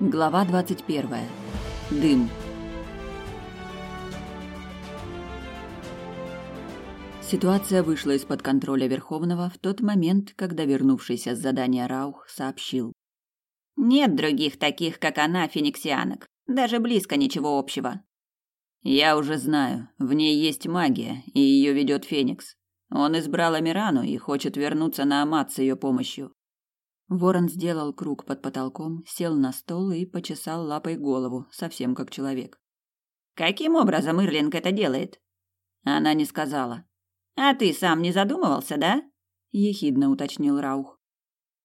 Глава 21. Дым. Ситуация вышла из-под контроля Верховного в тот момент, когда вернувшийся с задания Раух сообщил. «Нет других таких, как она, фениксианок. Даже близко ничего общего». «Я уже знаю. В ней есть магия, и ее ведет Феникс. Он избрал Амирану и хочет вернуться на Амат с ее помощью. Ворон сделал круг под потолком, сел на стол и почесал лапой голову, совсем как человек. Каким образом Ирлинг это делает? Она не сказала. А ты сам не задумывался, да? ехидно уточнил Раух.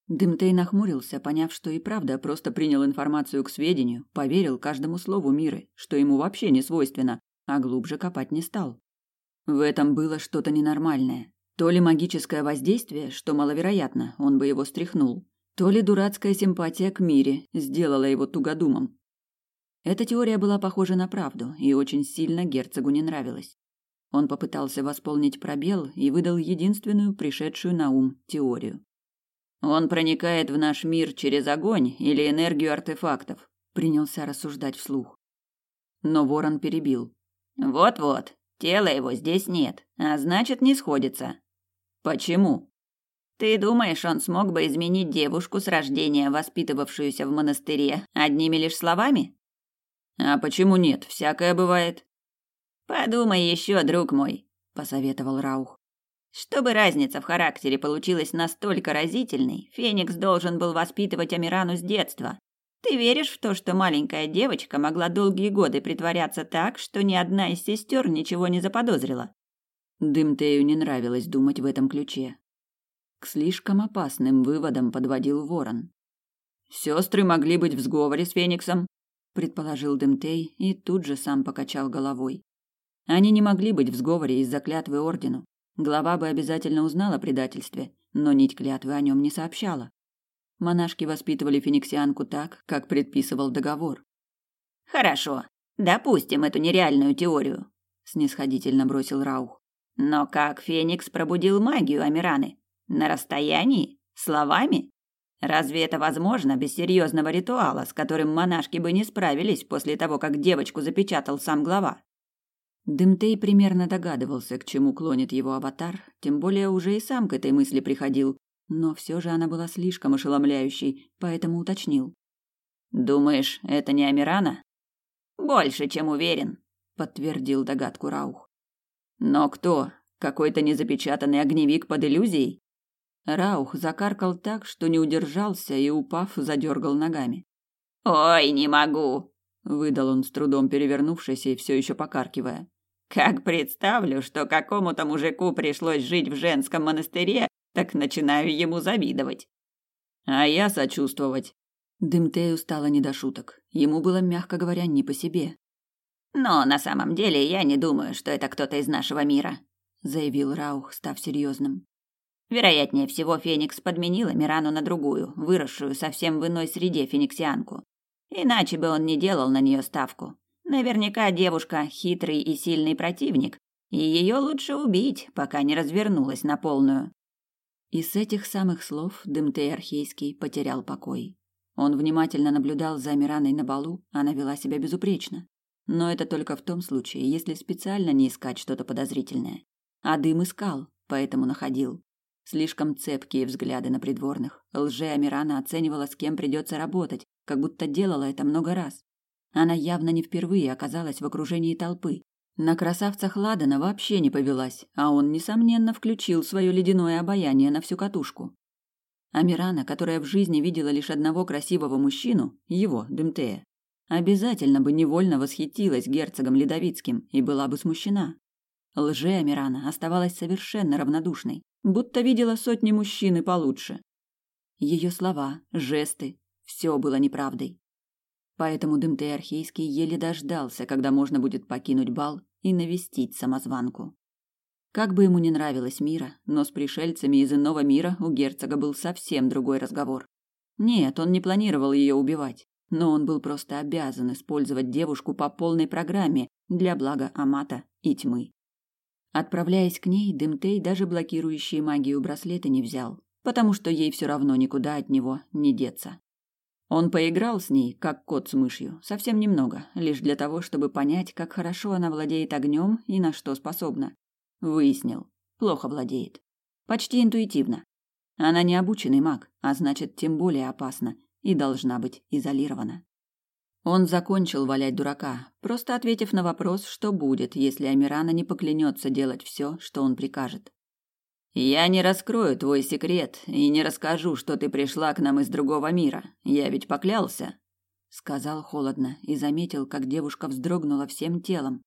Дымтей нахмурился, поняв, что и правда просто принял информацию к сведению, поверил каждому слову Миры, что ему вообще не свойственно, а глубже копать не стал. В этом было что-то ненормальное. То ли магическое воздействие, что маловероятно, он бы его стряхнул, то ли дурацкая симпатия к Мире сделала его тугодумом. Эта теория была похожа на правду и очень сильно герцогу не нравилась. Он попытался восполнить пробел и выдал единственную пришедшую на ум теорию. Он проникает в наш мир через огонь или энергию артефактов, принялся рассуждать вслух. Но Ворон перебил. Вот-вот, Тела его здесь нет, а значит, не сходится. Почему? Ты думаешь, он смог бы изменить девушку с рождения, воспитывавшуюся в монастыре, одними лишь словами? А почему нет? Всякое бывает. Подумай еще, друг мой, посоветовал Раух. Чтобы разница в характере получилась настолько разительной, Феникс должен был воспитывать Амирану с детства, ты веришь в то, что маленькая девочка могла долгие годы притворяться так, что ни одна из сестер ничего не заподозрила? Дымтею не нравилось думать в этом ключе. К слишком опасным выводам подводил Ворон. Сестры могли быть в сговоре с Фениксом, предположил Дымтей и тут же сам покачал головой. Они не могли быть в сговоре из-за клятвы ордену. Глава бы обязательно узнала о предательстве, но нить клятвы о нем не сообщала. Монашки воспитывали фениксианку так, как предписывал договор. Хорошо, допустим эту нереальную теорию, снисходительно бросил Раух. Но как Феникс пробудил магию Амираны? На расстоянии? Словами? Разве это возможно без серьезного ритуала, с которым монашки бы не справились после того, как девочку запечатал сам глава? Дымтей примерно догадывался, к чему клонит его аватар, тем более уже и сам к этой мысли приходил, но все же она была слишком ошеломляющей, поэтому уточнил. «Думаешь, это не Амирана?» «Больше, чем уверен», — подтвердил догадку Раух. «Но кто? Какой-то незапечатанный огневик под иллюзией?» Раух закаркал так, что не удержался и, упав, задергал ногами. «Ой, не могу!» — выдал он с трудом перевернувшись и все еще покаркивая. «Как представлю, что какому-то мужику пришлось жить в женском монастыре, так начинаю ему завидовать. А я сочувствовать. Дымтею стало не до шуток. Ему было, мягко говоря, не по себе. Но на самом деле я не думаю, что это кто-то из нашего мира, заявил Раух, став серьезным. Вероятнее всего, Феникс подменила Мирану на другую, выросшую совсем в иной среде фениксианку. Иначе бы он не делал на нее ставку. Наверняка девушка хитрый и сильный противник, и ее лучше убить, пока не развернулась на полную. И с этих самых слов Дымтей Архейский потерял покой. Он внимательно наблюдал за Мираной на балу, она вела себя безупречно. Но это только в том случае, если специально не искать что-то подозрительное. А дым искал, поэтому находил. Слишком цепкие взгляды на придворных. Лже Амирана оценивала, с кем придется работать, как будто делала это много раз. Она явно не впервые оказалась в окружении толпы, на красавцах Ладана вообще не повелась, а он, несомненно, включил свое ледяное обаяние на всю катушку. Амирана, которая в жизни видела лишь одного красивого мужчину, его, Дымтея, обязательно бы невольно восхитилась герцогом Ледовицким и была бы смущена. Лже Амирана оставалась совершенно равнодушной, будто видела сотни мужчин и получше. Ее слова, жесты – все было неправдой. Поэтому Дымтей Архейский еле дождался, когда можно будет покинуть бал и навестить самозванку. Как бы ему ни нравилась Мира, но с пришельцами из иного мира у герцога был совсем другой разговор. Нет, он не планировал ее убивать, но он был просто обязан использовать девушку по полной программе для блага Амата и тьмы. Отправляясь к ней, Дымтей даже блокирующие магию браслеты не взял, потому что ей все равно никуда от него не деться. Он поиграл с ней, как кот с мышью, совсем немного, лишь для того, чтобы понять, как хорошо она владеет огнем и на что способна. Выяснил, плохо владеет. Почти интуитивно. Она не обученный маг, а значит, тем более опасна и должна быть изолирована. Он закончил валять дурака, просто ответив на вопрос, что будет, если Амирана не поклянется делать все, что он прикажет. Я не раскрою твой секрет и не расскажу, что ты пришла к нам из другого мира. Я ведь поклялся, сказал холодно и заметил, как девушка вздрогнула всем телом.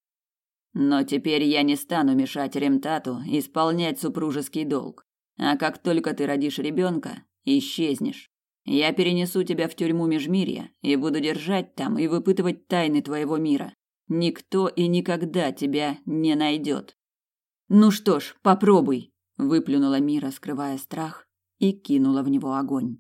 Но теперь я не стану мешать Ремтату исполнять супружеский долг. А как только ты родишь ребенка, исчезнешь. Я перенесу тебя в тюрьму Межмирья и буду держать там и выпытывать тайны твоего мира. Никто и никогда тебя не найдет. Ну что ж, попробуй, выплюнула Мира, скрывая страх, и кинула в него огонь.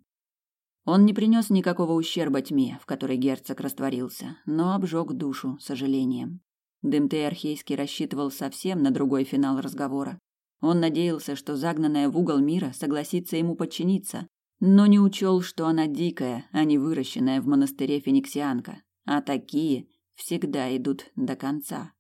Он не принес никакого ущерба тьме, в которой герцог растворился, но обжег душу сожалением. Дымтей Архейский рассчитывал совсем на другой финал разговора. Он надеялся, что загнанная в угол мира согласится ему подчиниться, но не учел, что она дикая, а не выращенная в монастыре фениксианка, а такие всегда идут до конца.